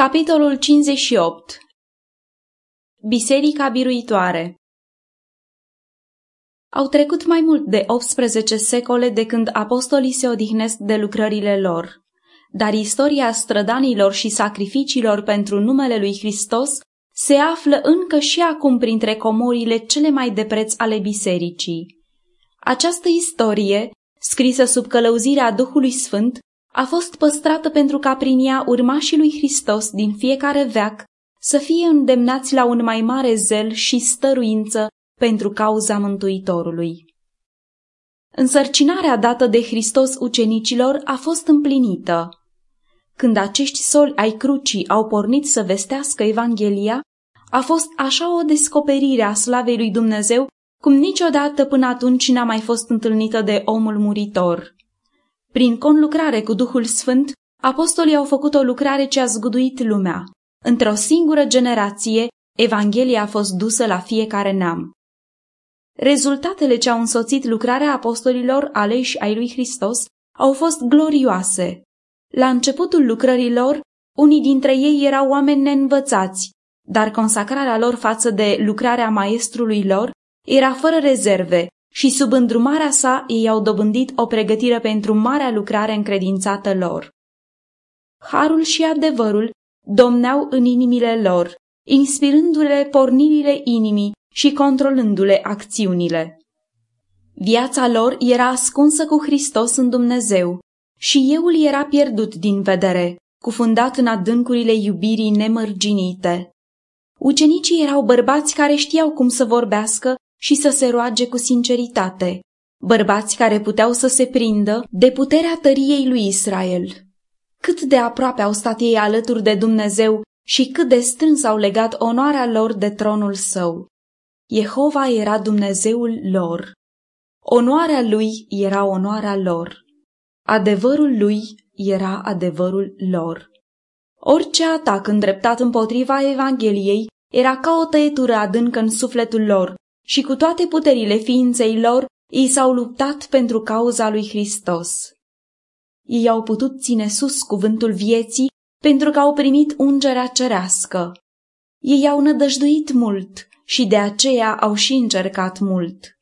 Capitolul 58 Biserica biruitoare. Au trecut mai mult de 18 secole de când apostolii se odihnesc de lucrările lor, dar istoria strădanilor și sacrificiilor pentru numele lui Hristos se află încă și acum printre comorile cele mai de preț ale bisericii. Această istorie, scrisă sub călăuzirea Duhului Sfânt, a fost păstrată pentru ca prin ea urmașii lui Hristos din fiecare veac să fie îndemnați la un mai mare zel și stăruință pentru cauza Mântuitorului. Însărcinarea dată de Hristos ucenicilor a fost împlinită. Când acești soli ai crucii au pornit să vestească Evanghelia, a fost așa o descoperire a slavei lui Dumnezeu cum niciodată până atunci n-a mai fost întâlnită de omul muritor. Prin conlucrare cu Duhul Sfânt, apostolii au făcut o lucrare ce a zguduit lumea. Într-o singură generație, Evanghelia a fost dusă la fiecare neam. Rezultatele ce au însoțit lucrarea apostolilor aleși ai lui Hristos au fost glorioase. La începutul lucrărilor, unii dintre ei erau oameni neînvățați, dar consacrarea lor față de lucrarea maestrului lor era fără rezerve și sub îndrumarea sa ei au dobândit o pregătire pentru marea lucrare încredințată lor. Harul și adevărul domneau în inimile lor, inspirându-le pornirile inimii și controlându-le acțiunile. Viața lor era ascunsă cu Hristos în Dumnezeu și euul era pierdut din vedere, cufundat în adâncurile iubirii nemărginite. Ucenicii erau bărbați care știau cum să vorbească și să se roage cu sinceritate, bărbați care puteau să se prindă de puterea tăriei lui Israel. Cât de aproape au stat ei alături de Dumnezeu și cât de strâns au legat onoarea lor de tronul său. Jehova era Dumnezeul lor. Onoarea lui era onoarea lor. Adevărul lui era adevărul lor. Orice atac îndreptat împotriva Evangheliei era ca o tăietură adâncă în sufletul lor și cu toate puterile ființei lor, ei s-au luptat pentru cauza lui Hristos. Ei au putut ține sus cuvântul vieții pentru că au primit ungerea cerească. Ei au nădăjduit mult și de aceea au și încercat mult.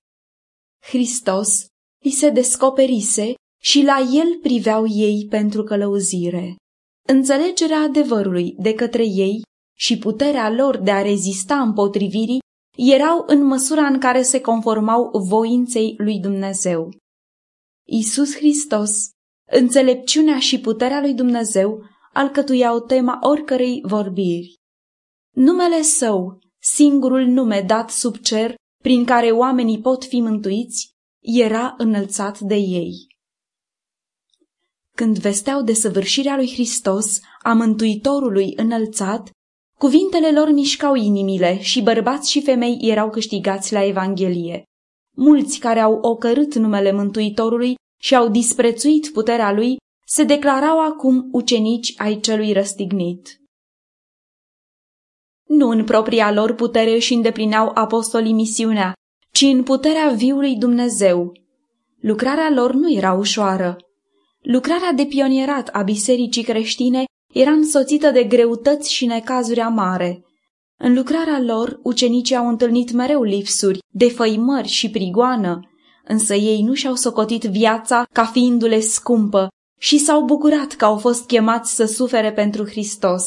Hristos li se descoperise și la el priveau ei pentru călăuzire. Înțelegerea adevărului de către ei și puterea lor de a rezista împotrivirii erau în măsura în care se conformau voinței lui Dumnezeu. Isus Hristos, înțelepciunea și puterea lui Dumnezeu alcătuiau tema oricărei vorbiri. Numele său, singurul nume dat sub cer prin care oamenii pot fi mântuiți, era înălțat de ei. Când vesteau de săvârșirea lui Hristos, a Mântuitorului înălțat, Cuvintele lor mișcau inimile și bărbați și femei erau câștigați la Evanghelie. Mulți care au ocărât numele Mântuitorului și au disprețuit puterea lui se declarau acum ucenici ai celui răstignit. Nu în propria lor putere își îndeplineau apostolii misiunea, ci în puterea viului Dumnezeu. Lucrarea lor nu era ușoară. Lucrarea de pionierat a bisericii creștine era însoțită de greutăți și necazuri amare. În lucrarea lor, ucenicii au întâlnit mereu lipsuri, defăimări și prigoană, însă ei nu și-au socotit viața ca fiindu-le scumpă și s-au bucurat că au fost chemați să sufere pentru Hristos.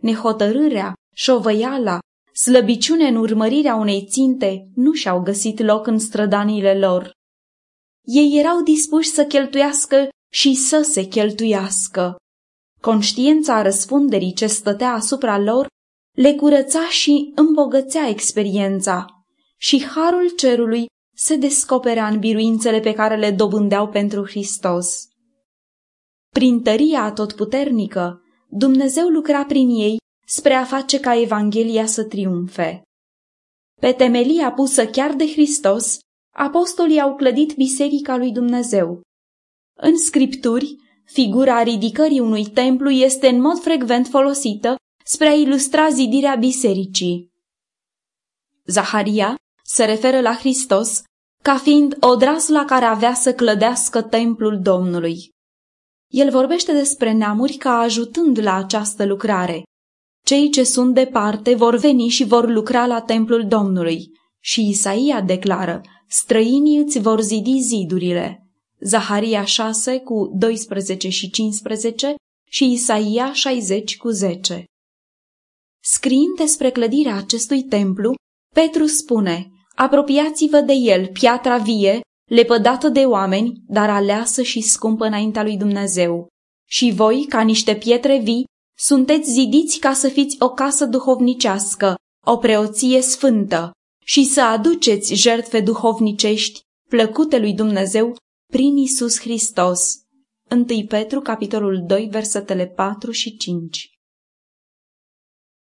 Nehotărârea, șovăiala, slăbiciune în urmărirea unei ținte nu și-au găsit loc în strădanile lor. Ei erau dispuși să cheltuiască și să se cheltuiască. Conștiința răspunderii ce stătea asupra lor le curăța și îmbogățea experiența și harul cerului se descoperea în biruințele pe care le dobândeau pentru Hristos. Prin tăria atotputernică, Dumnezeu lucra prin ei spre a face ca Evanghelia să triumfe. Pe temelia pusă chiar de Hristos, apostolii au clădit biserica lui Dumnezeu. În scripturi, Figura ridicării unui templu este în mod frecvent folosită spre a ilustra zidirea bisericii. Zaharia se referă la Hristos ca fiind odrasla care avea să clădească templul Domnului. El vorbește despre neamuri ca ajutând la această lucrare, Cei ce sunt departe vor veni și vor lucra la templul Domnului. Și Isaia declară, străinii îți vor zidi zidurile. Zaharia 6 cu 12 și 15 și Isaia 60 cu 10. Scriind despre clădirea acestui templu, Petru spune, apropiați-vă de el, piatra vie, lepădată de oameni, dar aleasă și scumpă înaintea lui Dumnezeu. Și voi, ca niște pietre vii, sunteți zidiți ca să fiți o casă duhovnicească, o preoție sfântă, și să aduceți jertfe duhovnicești, plăcute lui Dumnezeu, prin Isus Hristos. 1 Petru, capitolul 2, versetele 4 și 5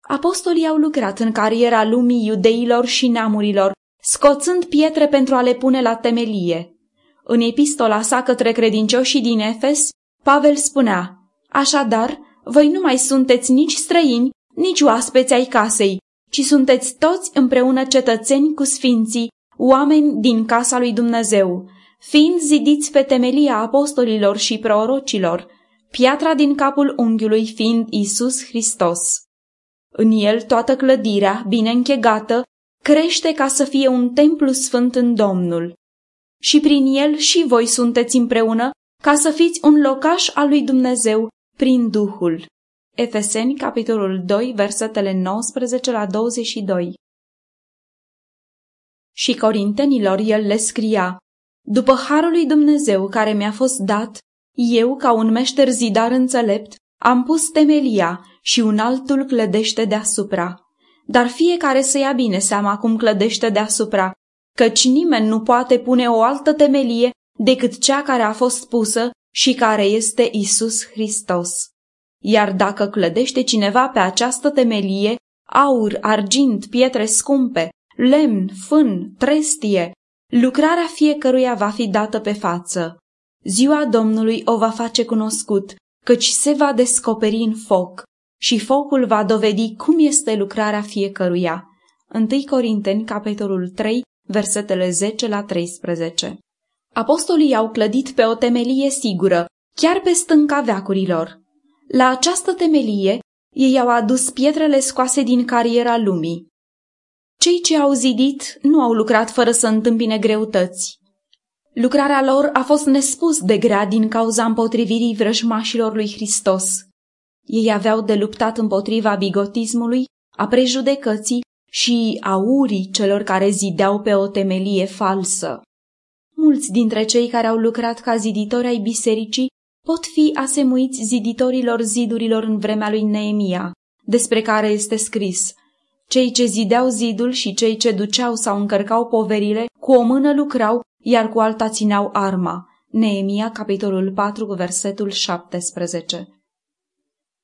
Apostolii au lucrat în cariera lumii iudeilor și neamurilor, scoțând pietre pentru a le pune la temelie. În epistola sa către credincioșii din Efes, Pavel spunea, Așadar, voi nu mai sunteți nici străini, nici oaspeți ai casei, ci sunteți toți împreună cetățeni cu sfinții, oameni din casa lui Dumnezeu, fiind zidiți pe temelia apostolilor și prorocilor, piatra din capul unghiului fiind Isus Hristos. În el toată clădirea, bine închegată, crește ca să fie un templu sfânt în Domnul. Și prin el și voi sunteți împreună ca să fiți un locaș al lui Dumnezeu prin Duhul. Efeseni, capitolul 2, versetele 19 la 22. Și corintenilor el le scria, După harul lui Dumnezeu care mi-a fost dat, eu, ca un meșter zidar înțelept, am pus temelia și un altul clădește deasupra. Dar fiecare să ia bine seama cum clădește deasupra, căci nimeni nu poate pune o altă temelie decât cea care a fost pusă și care este Isus Hristos. Iar dacă clădește cineva pe această temelie, aur, argint, pietre scumpe, lemn, fân, trestie, lucrarea fiecăruia va fi dată pe față. Ziua Domnului o va face cunoscut, căci se va descoperi în foc și focul va dovedi cum este lucrarea fiecăruia. 1 Corinteni, capitolul 3, versetele 10 la 13. Apostolii au clădit pe o temelie sigură, chiar pe stânca veacurilor. La această temelie, ei au adus pietrele scoase din cariera lumii. Cei ce au zidit nu au lucrat fără să întâmpine greutăți. Lucrarea lor a fost nespus de grea din cauza împotrivirii vrăjmașilor lui Hristos. Ei aveau de luptat împotriva bigotismului, a prejudecății și a urii celor care zideau pe o temelie falsă. Mulți dintre cei care au lucrat ca ziditori ai bisericii pot fi asemuiți ziditorilor zidurilor în vremea lui Neemia, despre care este scris Cei ce zideau zidul și cei ce duceau sau încărcau poverile, cu o mână lucrau, iar cu alta țineau arma. Neemia, capitolul 4, versetul 17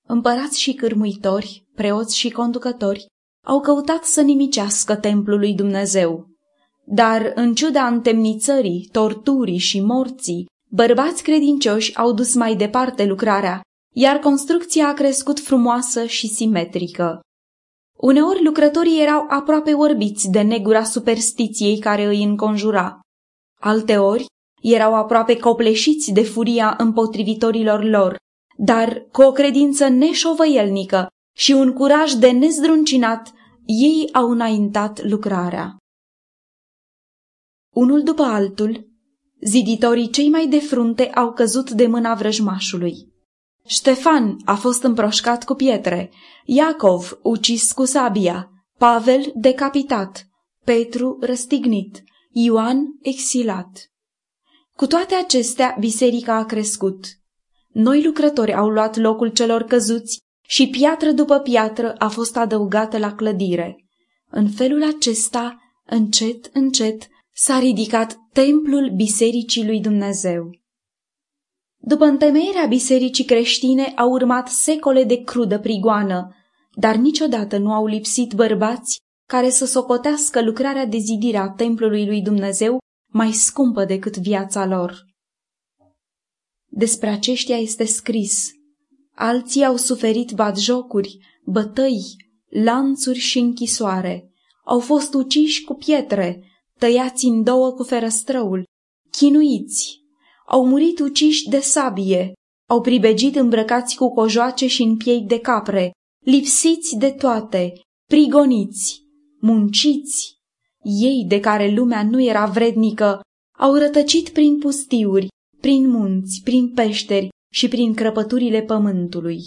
Împărați și cârmuitori, preoți și conducători au căutat să nimicească templul lui Dumnezeu. Dar, în ciuda întemnițării, torturii și morții, bărbați credincioși au dus mai departe lucrarea, iar construcția a crescut frumoasă și simetrică. Uneori lucrătorii erau aproape orbiți de negura superstiției care îi înconjura. Alteori erau aproape copleșiți de furia împotrivitorilor lor, dar cu o credință neșovăielnică și un curaj de nezdruncinat, ei au înaintat lucrarea. Unul după altul, ziditorii cei mai de frunte au căzut de mâna vrăjmașului. Ștefan a fost împroșcat cu pietre, Iacov ucis cu sabia, Pavel decapitat, Petru răstignit, Ioan exilat. Cu toate acestea, biserica a crescut. Noi lucrători au luat locul celor căzuți și piatră după piatră a fost adăugată la clădire. În felul acesta, încet, încet, s-a ridicat templul Bisericii lui Dumnezeu. După întemeierea bisericii creștine au urmat secole de crudă prigoană, dar niciodată nu au lipsit bărbați care să socotească lucrarea de zidire a templului lui Dumnezeu mai scumpă decât viața lor. Despre aceștia este scris. Alții au suferit batjocuri, bătăi, lanțuri și închisoare. Au fost uciși cu pietre, tăiați în două cu ferăstrăul, chinuiți. Au murit uciși de sabie, au pribegit îmbrăcați cu cojoace și în piei de capre, lipsiți de toate, prigoniți, munciți. Ei, de care lumea nu era vrednică, au rătăcit prin pustiuri, prin munți, prin peșteri și prin crăpăturile pământului.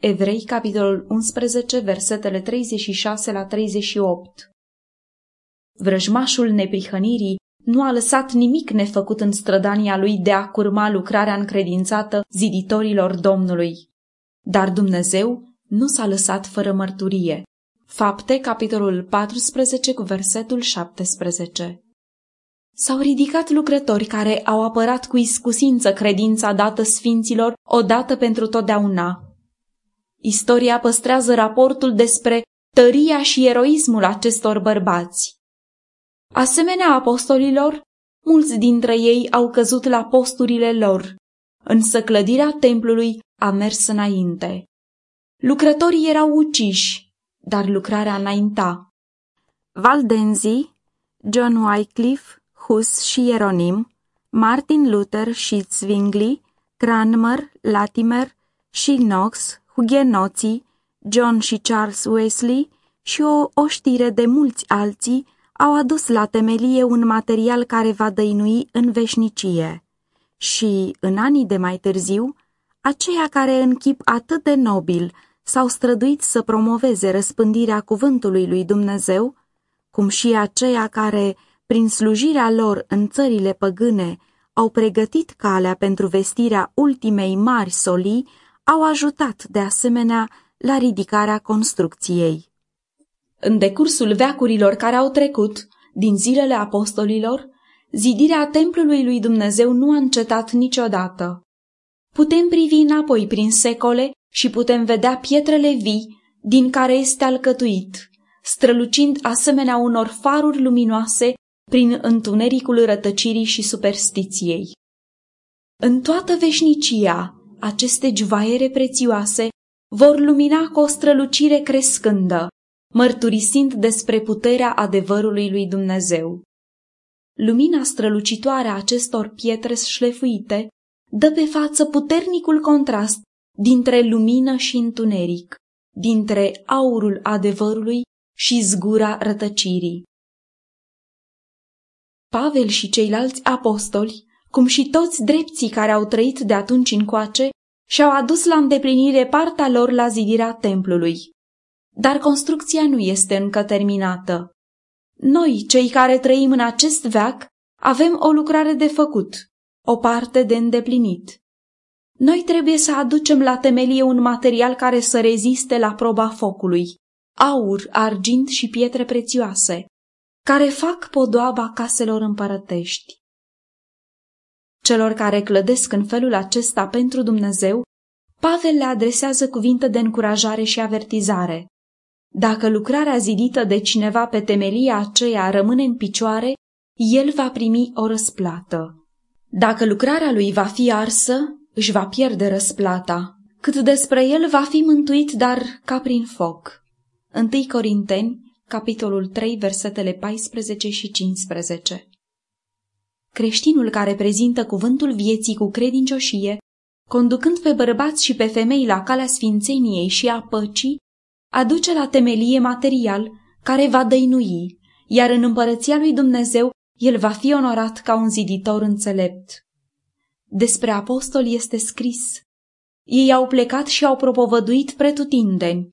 Evrei, capitolul 11, versetele 36 la 38 Vrăjmașul neprihănirii nu a lăsat nimic nefăcut în strădania lui de a curma lucrarea încredințată ziditorilor Domnului. Dar Dumnezeu nu s-a lăsat fără mărturie. Fapte, capitolul 14 cu versetul 17 S-au ridicat lucrători care au apărat cu iscusință credința dată sfinților odată pentru totdeauna. Istoria păstrează raportul despre tăria și eroismul acestor bărbați. Asemenea apostolilor, mulți dintre ei au căzut la posturile lor, însă clădirea templului a mers înainte. Lucrătorii erau uciși, dar lucrarea înainta. Valdenzi, John Wycliffe, Hus și Ieronim, Martin Luther și Zwingli, Cranmer, Latimer și Knox, hugenoții, John și Charles Wesley și o oștire de mulți alții au adus la temelie un material care va dăinui în veșnicie. Și, în anii de mai târziu, aceia care în chip atât de nobil s-au străduit să promoveze răspândirea cuvântului lui Dumnezeu, cum și aceia care, prin slujirea lor în țările păgâne, au pregătit calea pentru vestirea ultimei mari solii, au ajutat de asemenea la ridicarea construcției. În decursul veacurilor care au trecut, din zilele apostolilor, zidirea templului lui Dumnezeu nu a încetat niciodată. Putem privi înapoi prin secole și putem vedea pietrele vii din care este alcătuit, strălucind asemenea unor faruri luminoase prin întunericul rătăcirii și superstiției. În toată veșnicia, aceste juvaiere prețioase vor lumina cu o strălucire crescândă, mărturisind despre puterea adevărului lui Dumnezeu. Lumina strălucitoare a acestor pietre șlefuite dă pe față puternicul contrast dintre lumină și întuneric, dintre aurul adevărului și zgura rătăcirii. Pavel și ceilalți apostoli, cum și toți drepții care au trăit de atunci încoace, și-au adus la îndeplinire partea lor la zidirea templului. Dar construcția nu este încă terminată. Noi, cei care trăim în acest veac, avem o lucrare de făcut, o parte de îndeplinit. Noi trebuie să aducem la temelie un material care să reziste la proba focului, aur, argint și pietre prețioase, care fac podoaba caselor împărătești. Celor care clădesc în felul acesta pentru Dumnezeu, Pavel le adresează cuvinte de încurajare și avertizare. Dacă lucrarea zidită de cineva pe temelia aceea rămâne în picioare, el va primi o răsplată. Dacă lucrarea lui va fi arsă, își va pierde răsplata. Cât despre el va fi mântuit, dar ca prin foc. 1 Corinteni, capitolul 3, versetele 14 și 15 Creștinul care prezintă cuvântul vieții cu credincioșie, conducând pe bărbați și pe femei la calea sfințeniei și a păcii, aduce la temelie material care va dăinui, iar în împărăția lui Dumnezeu el va fi onorat ca un ziditor înțelept. Despre apostol este scris. Ei au plecat și au propovăduit pretutindeni.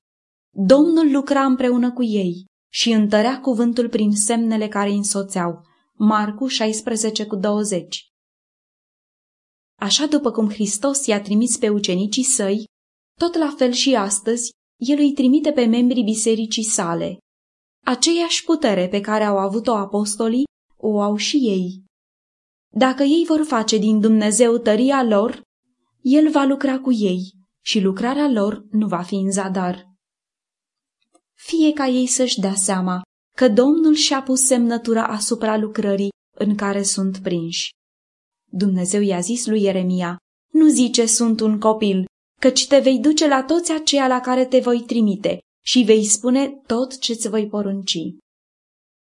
Domnul lucra împreună cu ei și întărea cuvântul prin semnele care îi însoțeau. Marcu 16 cu 20 Așa după cum Hristos i-a trimis pe ucenicii săi, tot la fel și astăzi el îi trimite pe membrii bisericii sale. Aceeași putere pe care au avut-o apostolii, o au și ei. Dacă ei vor face din Dumnezeu tăria lor, el va lucra cu ei și lucrarea lor nu va fi în zadar. Fie ca ei să-și dea seama că Domnul și-a pus semnătura asupra lucrării în care sunt prinși. Dumnezeu i-a zis lui Ieremia, nu zice sunt un copil, căci te vei duce la toți aceia la care te voi trimite și vei spune tot ce-ți voi porunci.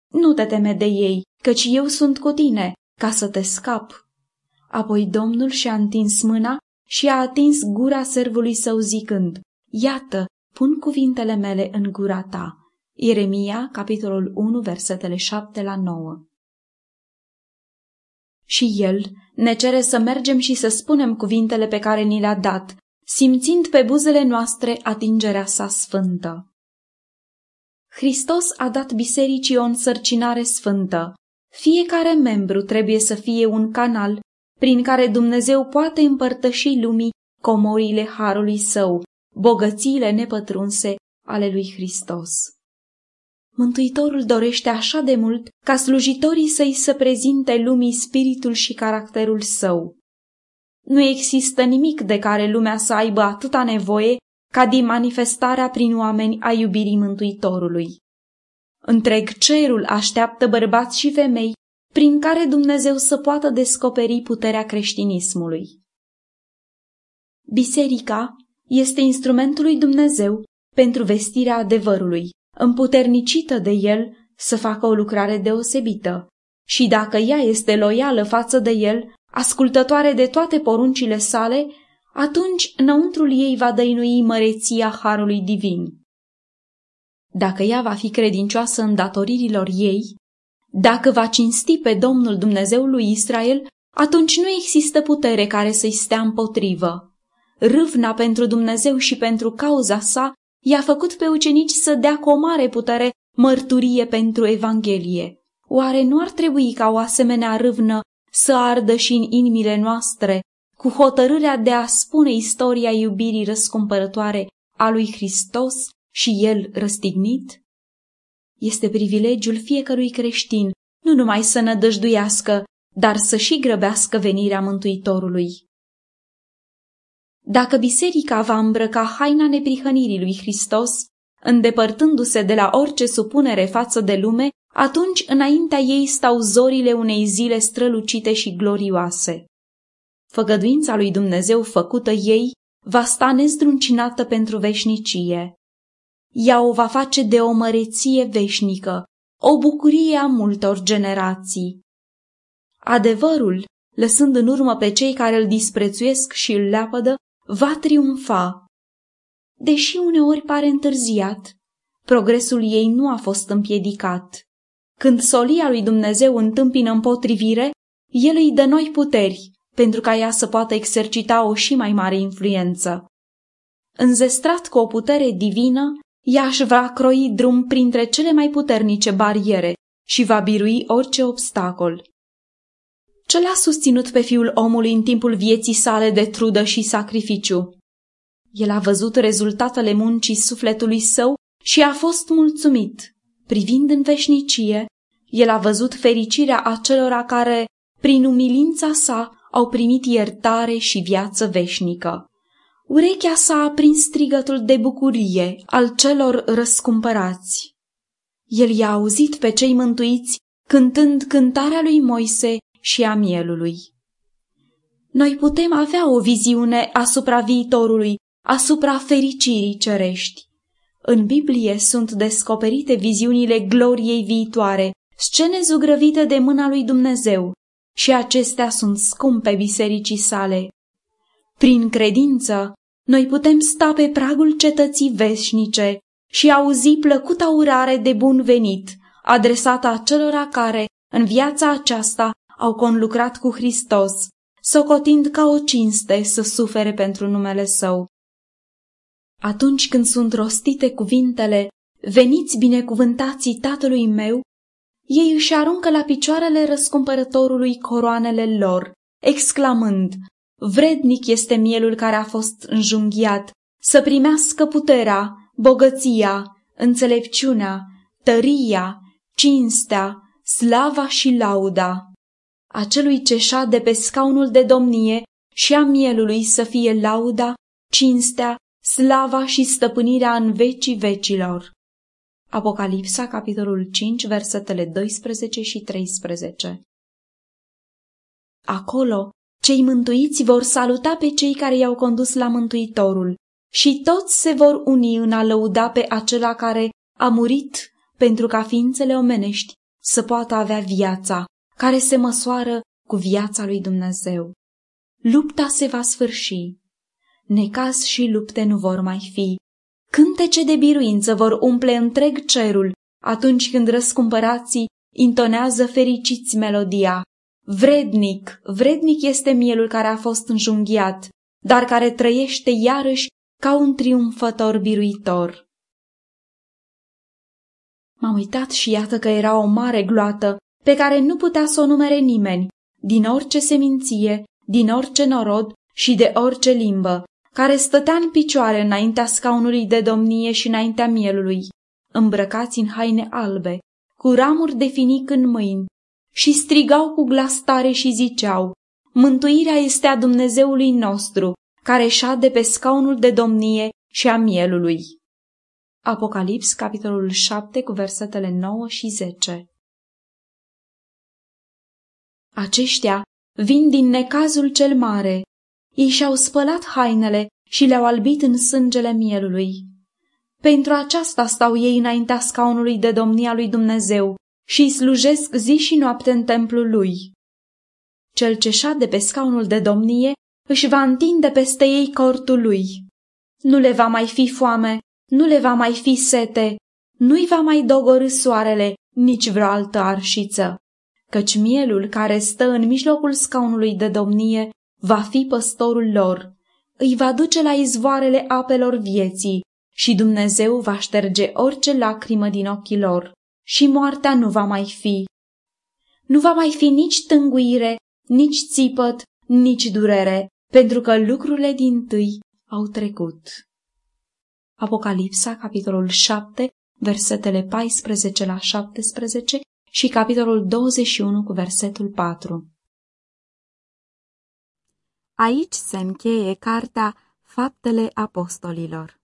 Nu te teme de ei, căci eu sunt cu tine, ca să te scap. Apoi Domnul și-a întins mâna și a atins gura servului său zicând, Iată, pun cuvintele mele în gura ta. Ieremia, capitolul 1, versetele 7 la 9. Și el ne cere să mergem și să spunem cuvintele pe care ni le-a dat, simțind pe buzele noastre atingerea sa sfântă. Hristos a dat bisericii o însărcinare sfântă. Fiecare membru trebuie să fie un canal prin care Dumnezeu poate împărtăși lumii comorile harului său, bogățiile nepătrunse ale lui Hristos. Mântuitorul dorește așa de mult ca slujitorii să-i să prezinte lumii spiritul și caracterul său. Nu există nimic de care lumea să aibă atâta nevoie ca din manifestarea prin oameni a iubirii Mântuitorului. Întreg cerul așteaptă bărbați și femei prin care Dumnezeu să poată descoperi puterea creștinismului. Biserica este instrumentul lui Dumnezeu pentru vestirea adevărului, împuternicită de el să facă o lucrare deosebită. Și dacă ea este loială față de el, ascultătoare de toate poruncile sale, atunci înăuntrul ei va dăinui măreția Harului Divin. Dacă ea va fi credincioasă în datoririlor ei, dacă va cinsti pe Domnul Dumnezeu lui Israel, atunci nu există putere care să-i stea împotrivă. Râvna pentru Dumnezeu și pentru cauza sa i-a făcut pe ucenici să dea cu o mare putere mărturie pentru Evanghelie. Oare nu ar trebui ca o asemenea râvnă să ardă și în inimile noastre, cu hotărârea de a spune istoria iubirii răscumpărătoare a lui Hristos și el răstignit? Este privilegiul fiecărui creștin nu numai să nădăjduiască, dar să și grăbească venirea Mântuitorului. Dacă biserica va îmbrăca haina neprihănirii lui Hristos, îndepărtându-se de la orice supunere față de lume, atunci înaintea ei stau zorile unei zile strălucite și glorioase. Făgăduința lui Dumnezeu făcută ei va sta nezdruncinată pentru veșnicie. Ea o va face de o măreție veșnică, o bucurie a multor generații. Adevărul, lăsând în urmă pe cei care îl disprețuiesc și îl leapădă, va triumfa. Deși uneori pare întârziat, progresul ei nu a fost împiedicat. Când solia lui Dumnezeu întâmpină împotrivire, el îi dă noi puteri pentru ca ea să poată exercita o și mai mare influență. Înzestrat cu o putere divină, ea își va croi drum printre cele mai puternice bariere și va birui orice obstacol. Ce l-a susținut pe fiul omului în timpul vieții sale de trudă și sacrificiu? El a văzut rezultatele muncii sufletului său și a fost mulțumit. Privind în veșnicie, el a văzut fericirea acelora care, prin umilința sa, au primit iertare și viață veșnică. Urechea sa a prins strigătul de bucurie al celor răscumpărați. El i-a auzit pe cei mântuiți cântând cântarea lui Moise și a mielului. Noi putem avea o viziune asupra viitorului, asupra fericirii cerești. În Biblie sunt descoperite viziunile gloriei viitoare, scene zugrăvite de mâna lui Dumnezeu, și acestea sunt scumpe bisericii sale. Prin credință, noi putem sta pe pragul cetății veșnice și auzi plăcuta urare de bun venit, adresată acelora care, în viața aceasta, au conlucrat cu Hristos, socotind ca o cinste să sufere pentru numele Său. Atunci când sunt rostite cuvintele, veniți binecuvântații Tatălui meu, ei își aruncă la picioarele răscumpărătorului coroanele lor, exclamând, Vrednic este mielul care a fost înjunghiat, să primească puterea, bogăția, înțelepciunea, tăria, cinstea, slava și lauda. Acelui ce de pe scaunul de domnie și a mielului să fie lauda, cinstea, slava și stăpânirea în vecii vecilor. Apocalipsa, capitolul 5, versetele 12 și 13 Acolo, cei mântuiți vor saluta pe cei care i-au condus la Mântuitorul și toți se vor uni în a lăuda pe acela care a murit pentru ca ființele omenești să poată avea viața, care se măsoară cu viața lui Dumnezeu. Lupta se va sfârși. Necaz și lupte nu vor mai fi, Cântece de biruință vor umple întreg cerul atunci când răscumpărații intonează fericiți melodia. Vrednic, vrednic este mielul care a fost înjunghiat, dar care trăiește iarăși ca un triumfător biruitor. M-am uitat și iată că era o mare gloată pe care nu putea să o numere nimeni, din orice seminție, din orice norod și de orice limbă, care stătea în picioare înaintea scaunului de domnie și înaintea mielului, îmbrăcați în haine albe, cu ramuri de finic în mâini, și strigau cu glas tare și ziceau, Mântuirea este a Dumnezeului nostru, care șade pe scaunul de domnie și a mielului. Apocalips, capitolul 7, cu versetele 9 și 10 Aceștia vin din necazul cel mare. Ei și-au spălat hainele și le-au albit în sângele mielului. Pentru aceasta stau ei înaintea scaunului de domnia lui Dumnezeu și îi slujesc zi și noapte în templul lui. Cel ce șade pe scaunul de domnie își va întinde peste ei cortul lui. Nu le va mai fi foame, nu le va mai fi sete, nu-i va mai dogorâ soarele, nici vreo altă arșiță, căci mielul care stă în mijlocul scaunului de domnie va fi păstorul lor, îi va duce la izvoarele apelor vieții și Dumnezeu va șterge orice lacrimă din ochii lor și moartea nu va mai fi. Nu va mai fi nici tânguire, nici țipăt, nici durere, pentru că lucrurile din tâi au trecut. Apocalipsa, capitolul 7, versetele 14 la 17 și capitolul 21 cu versetul 4. Aici se încheie cartea Faptele Apostolilor.